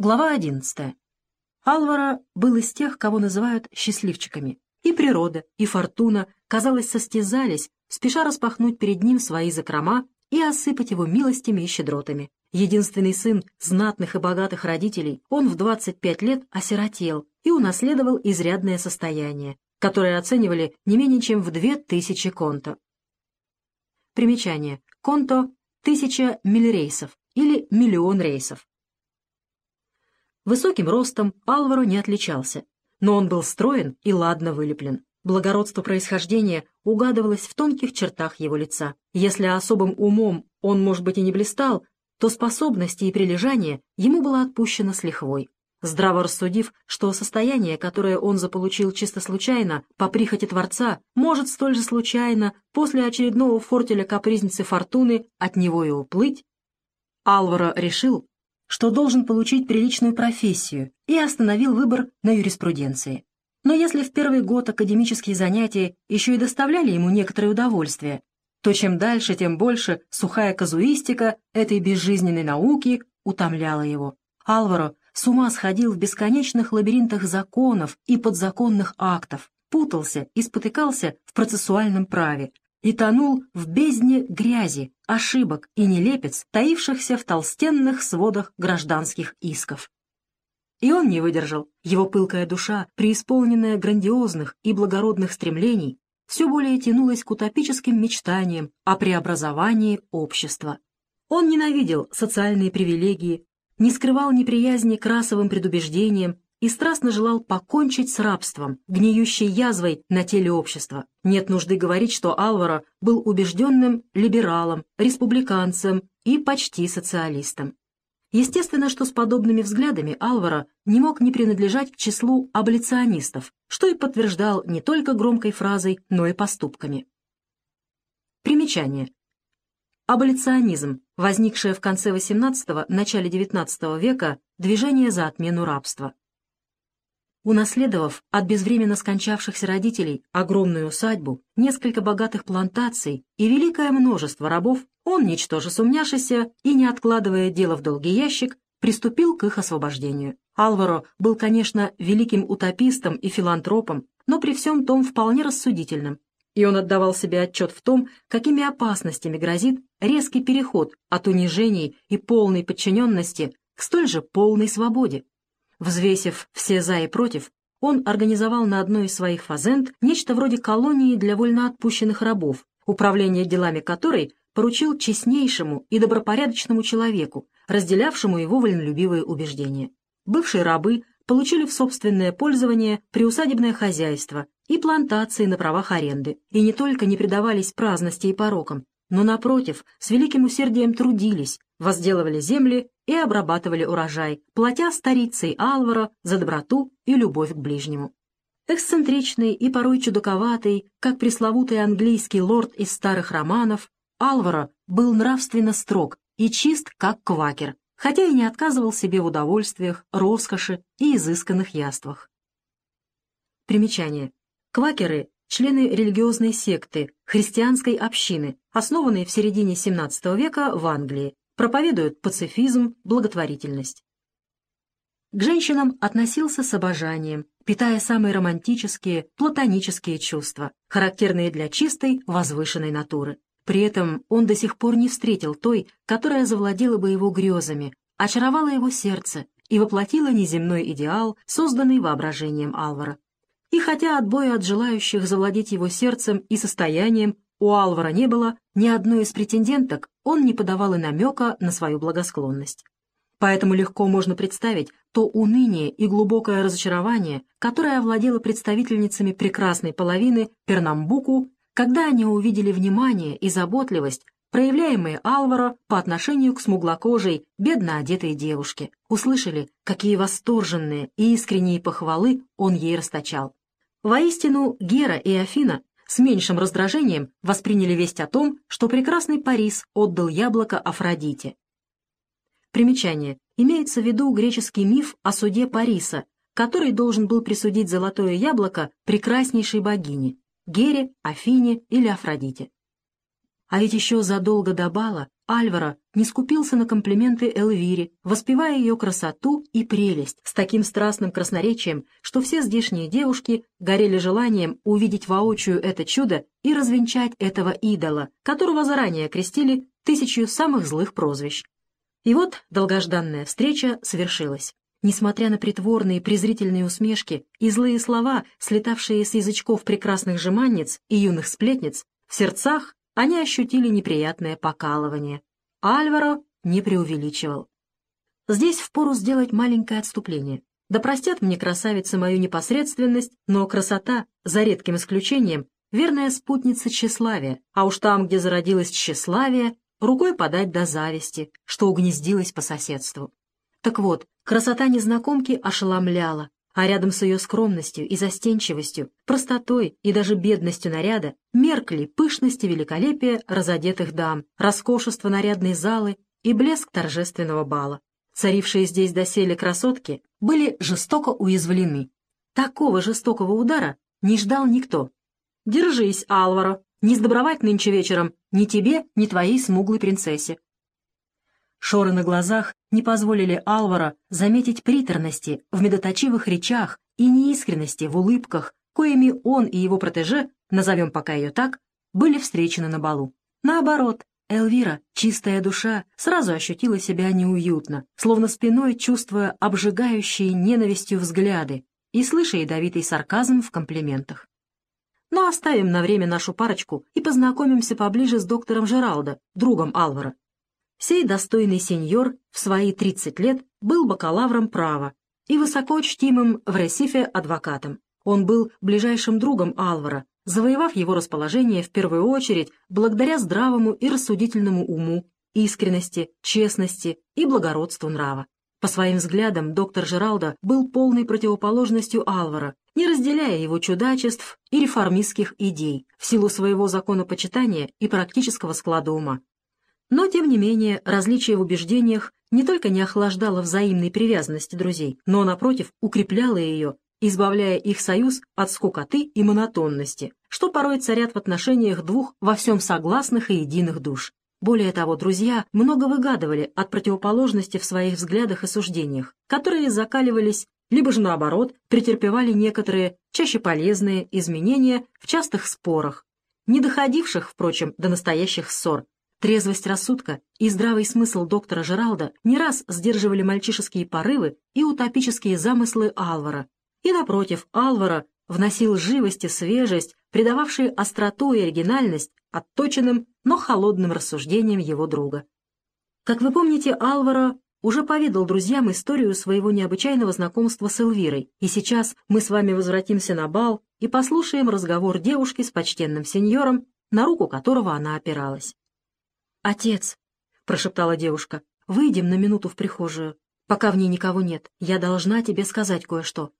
Глава 11. Алвара был из тех, кого называют счастливчиками. И природа, и фортуна, казалось, состязались, спеша распахнуть перед ним свои закрома и осыпать его милостями и щедротами. Единственный сын знатных и богатых родителей, он в 25 лет осиротел и унаследовал изрядное состояние, которое оценивали не менее чем в 2000 конто. Примечание. Конто – тысяча миллирейсов или миллион рейсов. Высоким ростом Алваро не отличался, но он был строен и ладно вылеплен. Благородство происхождения угадывалось в тонких чертах его лица. Если особым умом он, может быть, и не блистал, то способности и прилежание ему было отпущено с лихвой. Здраво рассудив, что состояние, которое он заполучил чисто случайно, по прихоти Творца, может столь же случайно, после очередного фортеля капризницы Фортуны, от него и уплыть, Алваро решил, что должен получить приличную профессию, и остановил выбор на юриспруденции. Но если в первый год академические занятия еще и доставляли ему некоторое удовольствие, то чем дальше, тем больше сухая казуистика этой безжизненной науки утомляла его. Алваро с ума сходил в бесконечных лабиринтах законов и подзаконных актов, путался и спотыкался в процессуальном праве, и тонул в бездне грязи, ошибок и нелепец, таившихся в толстенных сводах гражданских исков. И он не выдержал. Его пылкая душа, преисполненная грандиозных и благородных стремлений, все более тянулась к утопическим мечтаниям о преобразовании общества. Он ненавидел социальные привилегии, не скрывал неприязни к расовым предубеждениям и страстно желал покончить с рабством, гниющей язвой на теле общества. Нет нужды говорить, что Алваро был убежденным либералом, республиканцем и почти социалистом. Естественно, что с подобными взглядами Алваро не мог не принадлежать к числу аболиционистов, что и подтверждал не только громкой фразой, но и поступками. Примечание. Аболиционизм, возникшее в конце XVIII – начале XIX века движение за отмену рабства. Унаследовав от безвременно скончавшихся родителей огромную усадьбу, несколько богатых плантаций и великое множество рабов, он, ничтоже сумняшися и не откладывая дело в долгий ящик, приступил к их освобождению. Алваро был, конечно, великим утопистом и филантропом, но при всем том вполне рассудительным, и он отдавал себе отчет в том, какими опасностями грозит резкий переход от унижений и полной подчиненности к столь же полной свободе. Взвесив все «за» и «против», он организовал на одной из своих фазенд нечто вроде колонии для вольноотпущенных рабов, управление делами которой поручил честнейшему и добропорядочному человеку, разделявшему его вольнолюбивые убеждения. Бывшие рабы получили в собственное пользование приусадебное хозяйство и плантации на правах аренды, и не только не предавались праздности и порокам, но, напротив, с великим усердием трудились, возделывали земли и обрабатывали урожай, платя старицей Алвара за доброту и любовь к ближнему. Эксцентричный и порой чудаковатый, как пресловутый английский лорд из старых романов, Алваро был нравственно строг и чист, как квакер, хотя и не отказывал себе в удовольствиях, роскоши и изысканных яствах. Примечание. Квакеры – члены религиозной секты, христианской общины, основанной в середине XVII века в Англии, проповедуют пацифизм, благотворительность. К женщинам относился с обожанием, питая самые романтические, платонические чувства, характерные для чистой, возвышенной натуры. При этом он до сих пор не встретил той, которая завладела бы его грезами, очаровала его сердце и воплотила неземной идеал, созданный воображением Алвара. И хотя отбоя от желающих завладеть его сердцем и состоянием у Алвара не было, ни одной из претенденток он не подавал и намека на свою благосклонность. Поэтому легко можно представить то уныние и глубокое разочарование, которое овладело представительницами прекрасной половины Пернамбуку, когда они увидели внимание и заботливость, проявляемые Алваро по отношению к смуглокожей, бедно одетой девушке, услышали, какие восторженные и искренние похвалы он ей расточал. Воистину, Гера и Афина с меньшим раздражением восприняли весть о том, что прекрасный Парис отдал яблоко Афродите. Примечание. Имеется в виду греческий миф о суде Париса, который должен был присудить золотое яблоко прекраснейшей богине – Гере, Афине или Афродите. А ведь еще задолго до бала Альвара не скупился на комплименты Эльвире, воспевая ее красоту и прелесть с таким страстным красноречием, что все здешние девушки горели желанием увидеть воочию это чудо и развенчать этого идола, которого заранее окрестили тысячью самых злых прозвищ. И вот долгожданная встреча совершилась. Несмотря на притворные презрительные усмешки и злые слова, слетавшие с язычков прекрасных жеманниц и юных сплетниц, в сердцах они ощутили неприятное покалывание. Альваро не преувеличивал. Здесь впору сделать маленькое отступление. Да простят мне красавицы мою непосредственность, но красота, за редким исключением, верная спутница тщеславия, а уж там, где зародилось тщеславие, рукой подать до зависти, что угнездилось по соседству. Так вот, красота незнакомки ошеломляла, а рядом с ее скромностью и застенчивостью, простотой и даже бедностью наряда меркли пышность и великолепие разодетых дам, роскошество нарядной залы и блеск торжественного бала. Царившие здесь доселе красотки были жестоко уязвлены. Такого жестокого удара не ждал никто. «Держись, Алваро, не сдобровать нынче вечером ни тебе, ни твоей смуглой принцессе. Шоры на глазах не позволили Алвара заметить приторности в медоточивых речах и неискренности в улыбках, коими он и его протеже, назовем пока ее так, были встречены на балу. Наоборот, Элвира, чистая душа, сразу ощутила себя неуютно, словно спиной чувствуя обжигающие ненавистью взгляды и слыша ядовитый сарказм в комплиментах. Но оставим на время нашу парочку и познакомимся поближе с доктором Жералдо, другом Алвара, Сей достойный сеньор в свои 30 лет был бакалавром права и высоко чтимым в Ресифе адвокатом. Он был ближайшим другом Алвара, завоевав его расположение в первую очередь благодаря здравому и рассудительному уму, искренности, честности и благородству нрава. По своим взглядам доктор Жералдо был полной противоположностью Алвара, не разделяя его чудачеств и реформистских идей в силу своего законопочитания и практического склада ума. Но, тем не менее, различие в убеждениях не только не охлаждало взаимной привязанности друзей, но, напротив, укрепляло ее, избавляя их союз от скукоты и монотонности, что порой царят в отношениях двух во всем согласных и единых душ. Более того, друзья много выгадывали от противоположности в своих взглядах и суждениях, которые закаливались, либо же наоборот, претерпевали некоторые, чаще полезные, изменения в частых спорах, не доходивших, впрочем, до настоящих ссор, Трезвость рассудка и здравый смысл доктора Жералда не раз сдерживали мальчишеские порывы и утопические замыслы Алвара. И, напротив, Алвара вносил живость и свежесть, придававшие остроту и оригинальность отточенным, но холодным рассуждениям его друга. Как вы помните, Алвара уже поведал друзьям историю своего необычайного знакомства с Эльвирой, и сейчас мы с вами возвратимся на бал и послушаем разговор девушки с почтенным сеньором, на руку которого она опиралась. «Отец», — прошептала девушка, — «выйдем на минуту в прихожую. Пока в ней никого нет, я должна тебе сказать кое-что».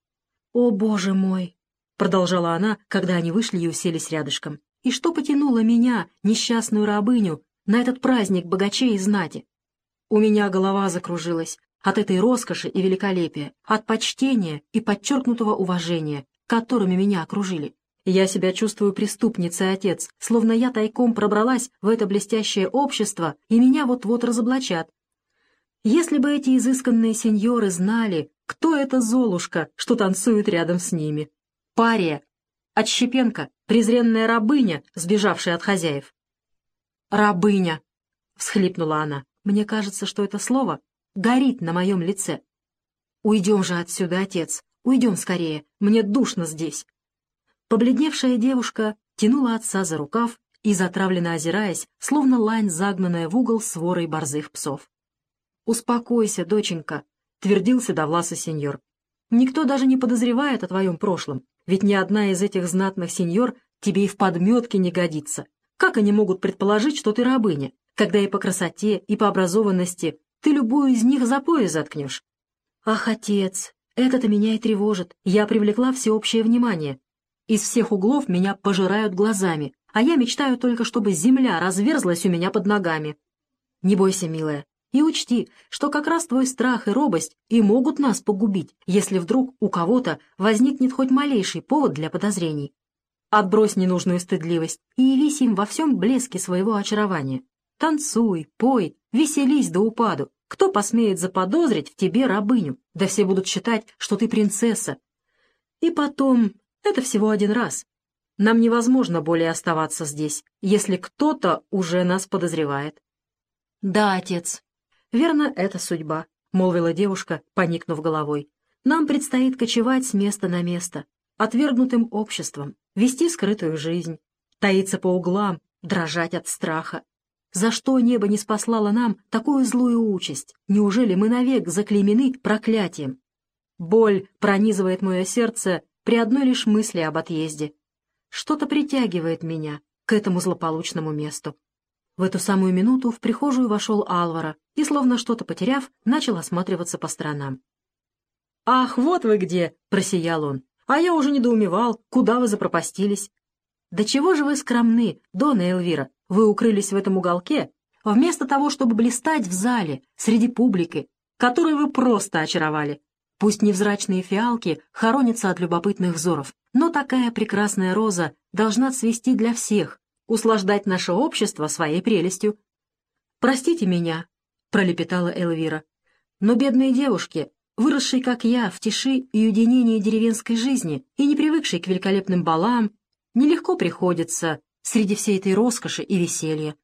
«О, боже мой!» — продолжала она, когда они вышли и уселись рядышком. «И что потянуло меня, несчастную рабыню, на этот праздник богачей и знати? У меня голова закружилась от этой роскоши и великолепия, от почтения и подчеркнутого уважения, которыми меня окружили. Я себя чувствую преступницей, отец, словно я тайком пробралась в это блестящее общество, и меня вот-вот разоблачат. Если бы эти изысканные сеньоры знали, кто эта Золушка, что танцует рядом с ними. Пария, отщепенка, презренная рабыня, сбежавшая от хозяев. «Рабыня!» — всхлипнула она. «Мне кажется, что это слово горит на моем лице. Уйдем же отсюда, отец, уйдем скорее, мне душно здесь». Побледневшая девушка тянула отца за рукав и, затравленно озираясь, словно лань, загнанная в угол сворой борзых псов. «Успокойся, доченька», — твердил седовласый сеньор. «Никто даже не подозревает о твоем прошлом, ведь ни одна из этих знатных сеньор тебе и в подметке не годится. Как они могут предположить, что ты рабыня, когда и по красоте, и по образованности ты любую из них за пояс заткнешь?» «Ах, отец, это-то меня и тревожит. Я привлекла всеобщее внимание. Из всех углов меня пожирают глазами, а я мечтаю только, чтобы земля разверзлась у меня под ногами. Не бойся, милая, и учти, что как раз твой страх и робость и могут нас погубить, если вдруг у кого-то возникнет хоть малейший повод для подозрений. Отбрось ненужную стыдливость и явись им во всем блеске своего очарования. Танцуй, пой, веселись до упаду. Кто посмеет заподозрить в тебе рабыню? Да все будут считать, что ты принцесса. И потом, это всего один раз. Нам невозможно более оставаться здесь, если кто-то уже нас подозревает. Да, отец. Верно, это судьба, — молвила девушка, поникнув головой. Нам предстоит кочевать с места на место, отвергнутым обществом, вести скрытую жизнь, таиться по углам, дрожать от страха. За что небо не спаслало нам такую злую участь? Неужели мы навек заклеймены проклятием? Боль пронизывает мое сердце при одной лишь мысли об отъезде. Что-то притягивает меня к этому злополучному месту. В эту самую минуту в прихожую вошел Алвара и, словно что-то потеряв, начал осматриваться по сторонам. «Ах, вот вы где!» — просиял он. «А я уже недоумевал, куда вы запропастились. «Да чего же вы скромны, Дона Эльвира? Вы укрылись в этом уголке, вместо того, чтобы блистать в зале, среди публики, которую вы просто очаровали. Пусть невзрачные фиалки хоронятся от любопытных взоров, но такая прекрасная роза должна цвести для всех, услаждать наше общество своей прелестью. «Простите меня», — пролепетала Эльвира, «но бедные девушки, выросшие, как я, в тиши и уединении деревенской жизни и не привыкшие к великолепным балам, нелегко приходится среди всей этой роскоши и веселья.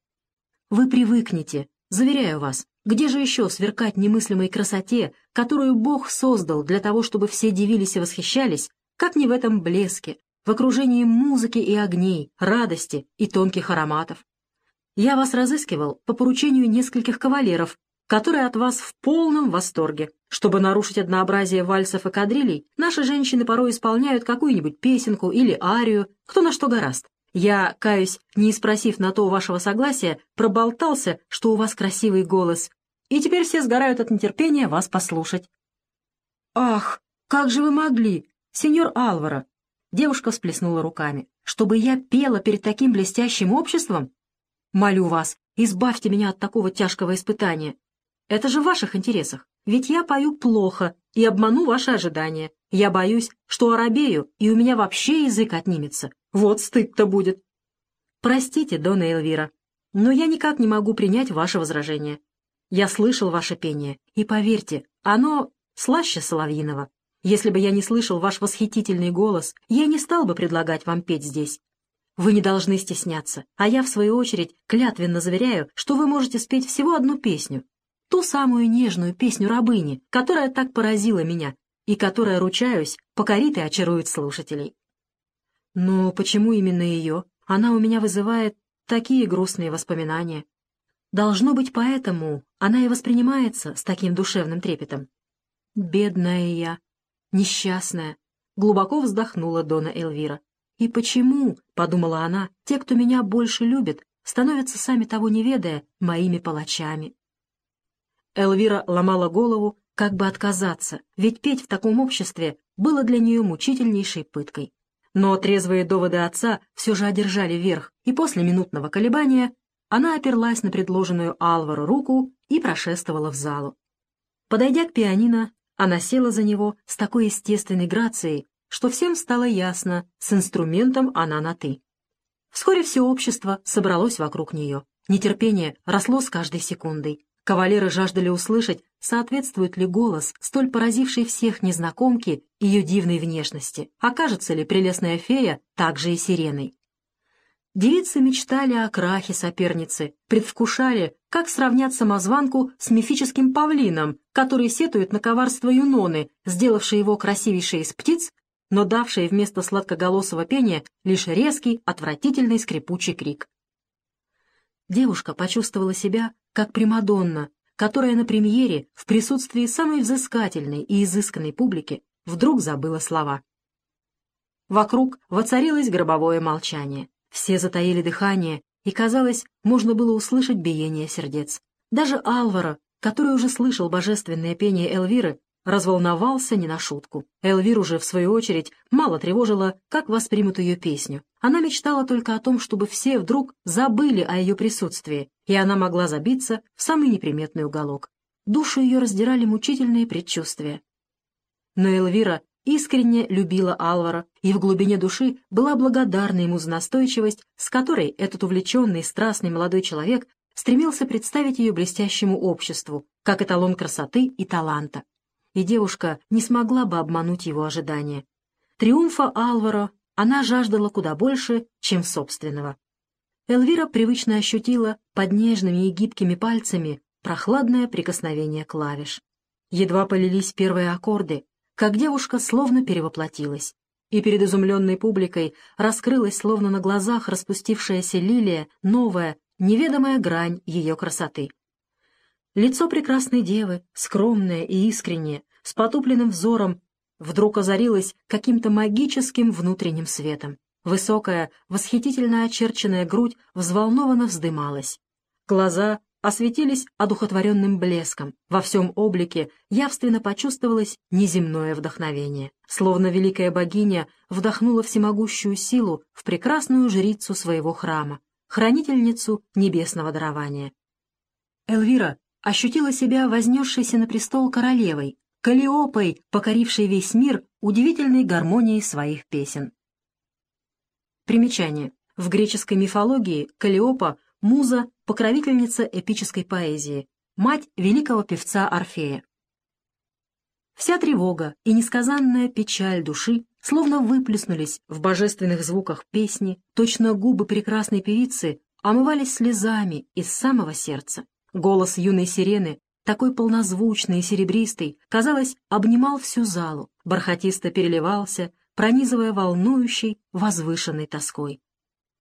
Вы привыкнете, заверяю вас, где же еще сверкать немыслимой красоте, которую Бог создал для того, чтобы все дивились и восхищались, как не в этом блеске, в окружении музыки и огней, радости и тонких ароматов. Я вас разыскивал по поручению нескольких кавалеров, которые от вас в полном восторге. Чтобы нарушить однообразие вальсов и кадрилей, наши женщины порой исполняют какую-нибудь песенку или арию, кто на что гораст. Я, каюсь, не спросив на то вашего согласия, проболтался, что у вас красивый голос, и теперь все сгорают от нетерпения вас послушать. «Ах, как же вы могли, сеньор Алвара!» Девушка всплеснула руками. «Чтобы я пела перед таким блестящим обществом? Молю вас, избавьте меня от такого тяжкого испытания. Это же в ваших интересах. Ведь я пою плохо и обману ваши ожидания. Я боюсь, что оробею, и у меня вообще язык отнимется. Вот стыд-то будет. Простите, Дона Эльвира, но я никак не могу принять ваше возражение. Я слышал ваше пение, и поверьте, оно слаще соловьиного. Если бы я не слышал ваш восхитительный голос, я не стал бы предлагать вам петь здесь. Вы не должны стесняться, а я, в свою очередь, клятвенно заверяю, что вы можете спеть всего одну песню, ту самую нежную песню рабыни, которая так поразила меня и которая, ручаюсь, покорит и очарует слушателей. Но почему именно ее? Она у меня вызывает такие грустные воспоминания. Должно быть, поэтому она и воспринимается с таким душевным трепетом. Бедная я, несчастная, глубоко вздохнула Дона Эльвира. И почему, — подумала она, — те, кто меня больше любит, становятся, сами того не ведая, моими палачами? Элвира ломала голову, как бы отказаться, ведь петь в таком обществе было для нее мучительнейшей пыткой. Но трезвые доводы отца все же одержали верх, и после минутного колебания она оперлась на предложенную Алвару руку и прошествовала в залу. Подойдя к пианино, она села за него с такой естественной грацией, что всем стало ясно, с инструментом она на «ты». Вскоре все общество собралось вокруг нее. Нетерпение росло с каждой секундой. Кавалеры жаждали услышать, соответствует ли голос, столь поразившей всех незнакомки, ее дивной внешности, окажется ли прелестная фея также и сиреной. Девицы мечтали о крахе соперницы, предвкушали, как сравнять самозванку с мифическим павлином, который сетует на коварство Юноны, сделавшей его красивейшей из птиц, но давшей вместо сладкоголосого пения лишь резкий, отвратительный скрипучий крик. Девушка почувствовала себя как Примадонна, которая на премьере в присутствии самой взыскательной и изысканной публики вдруг забыла слова. Вокруг воцарилось гробовое молчание. Все затаили дыхание, и, казалось, можно было услышать биение сердец. Даже Алвара, который уже слышал божественное пение Эльвиры, разволновался не на шутку. Эльвир уже, в свою очередь, мало тревожила, как воспримут ее песню. Она мечтала только о том, чтобы все вдруг забыли о ее присутствии, и она могла забиться в самый неприметный уголок. Душу ее раздирали мучительные предчувствия. Но Эльвира искренне любила Алвара и в глубине души была благодарна ему за настойчивость, с которой этот увлеченный страстный молодой человек стремился представить ее блестящему обществу, как эталон красоты и таланта. И девушка не смогла бы обмануть его ожидания. Триумфа Алваро она жаждала куда больше, чем собственного. Элвира привычно ощутила под нежными и гибкими пальцами прохладное прикосновение клавиш. Едва полились первые аккорды, как девушка словно перевоплотилась, и перед изумленной публикой раскрылась словно на глазах распустившаяся лилия новая, неведомая грань ее красоты. Лицо прекрасной девы, скромное и искреннее, с потупленным взором, вдруг озарилось каким-то магическим внутренним светом. Высокая, восхитительно очерченная грудь взволнованно вздымалась. Глаза осветились одухотворенным блеском. Во всем облике явственно почувствовалось неземное вдохновение. Словно великая богиня вдохнула всемогущую силу в прекрасную жрицу своего храма, хранительницу небесного дарования. Эльвира ощутила себя вознесшейся на престол королевой, Калиопой, покорившей весь мир удивительной гармонией своих песен. Примечание. В греческой мифологии Калиопа — муза, покровительница эпической поэзии, мать великого певца Орфея. Вся тревога и несказанная печаль души словно выплеснулись в божественных звуках песни, точно губы прекрасной певицы омывались слезами из самого сердца. Голос юной сирены, такой полнозвучный и серебристый, казалось, обнимал всю залу, бархатисто переливался, пронизывая волнующей, возвышенной тоской.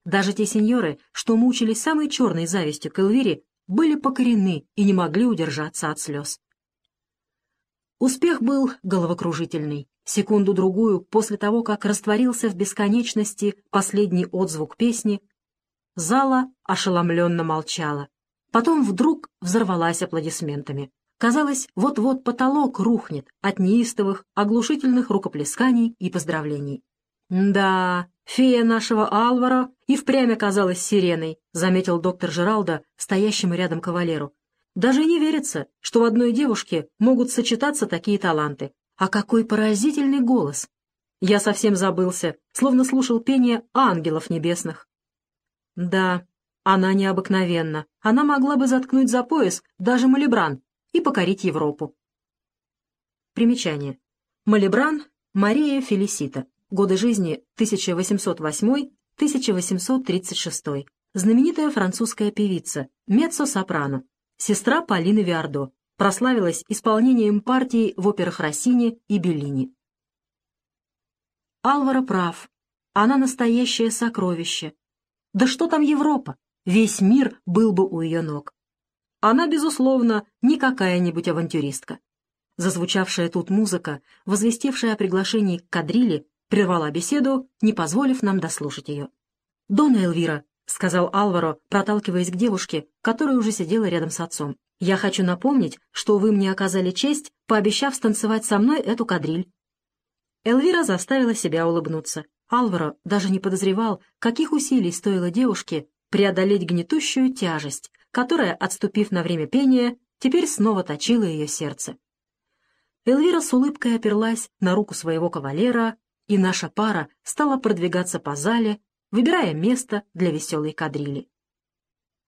Даже те сеньоры, что мучились самой черной завистью к Эльвире, были покорены и не могли удержаться от слез. Успех был головокружительный. Секунду-другую после того, как растворился в бесконечности последний отзвук песни, зала ошеломленно молчала. Потом вдруг взорвалась аплодисментами. Казалось, вот-вот потолок рухнет от неистовых, оглушительных рукоплесканий и поздравлений. «Да, фея нашего Алвара и впрямь оказалась сиреной», заметил доктор Жералдо, стоящему рядом кавалеру. Даже не верится, что в одной девушке могут сочетаться такие таланты. А какой поразительный голос! Я совсем забылся, словно слушал пение ангелов небесных. Да, она необыкновенна. Она могла бы заткнуть за пояс даже Малибран и покорить Европу. Примечание. Малибран Мария Фелисита. Годы жизни 1808-1836. Знаменитая французская певица, меццо-сопрано, сестра Полины Виардо, прославилась исполнением партий в операх Россини и Беллини. Алвара прав. Она настоящее сокровище. Да что там Европа? Весь мир был бы у ее ног. Она, безусловно, не какая-нибудь авантюристка. Зазвучавшая тут музыка, возвестившая о приглашении к кадриле, прервала беседу, не позволив нам дослушать ее. «Дона Эльвира», — сказал Алваро, проталкиваясь к девушке, которая уже сидела рядом с отцом. «Я хочу напомнить, что вы мне оказали честь, пообещав станцевать со мной эту кадриль». Эльвира заставила себя улыбнуться. Алваро даже не подозревал, каких усилий стоило девушке преодолеть гнетущую тяжесть, которая, отступив на время пения, теперь снова точила ее сердце. Эльвира с улыбкой оперлась на руку своего кавалера, и наша пара стала продвигаться по зале, выбирая место для веселой кадрили.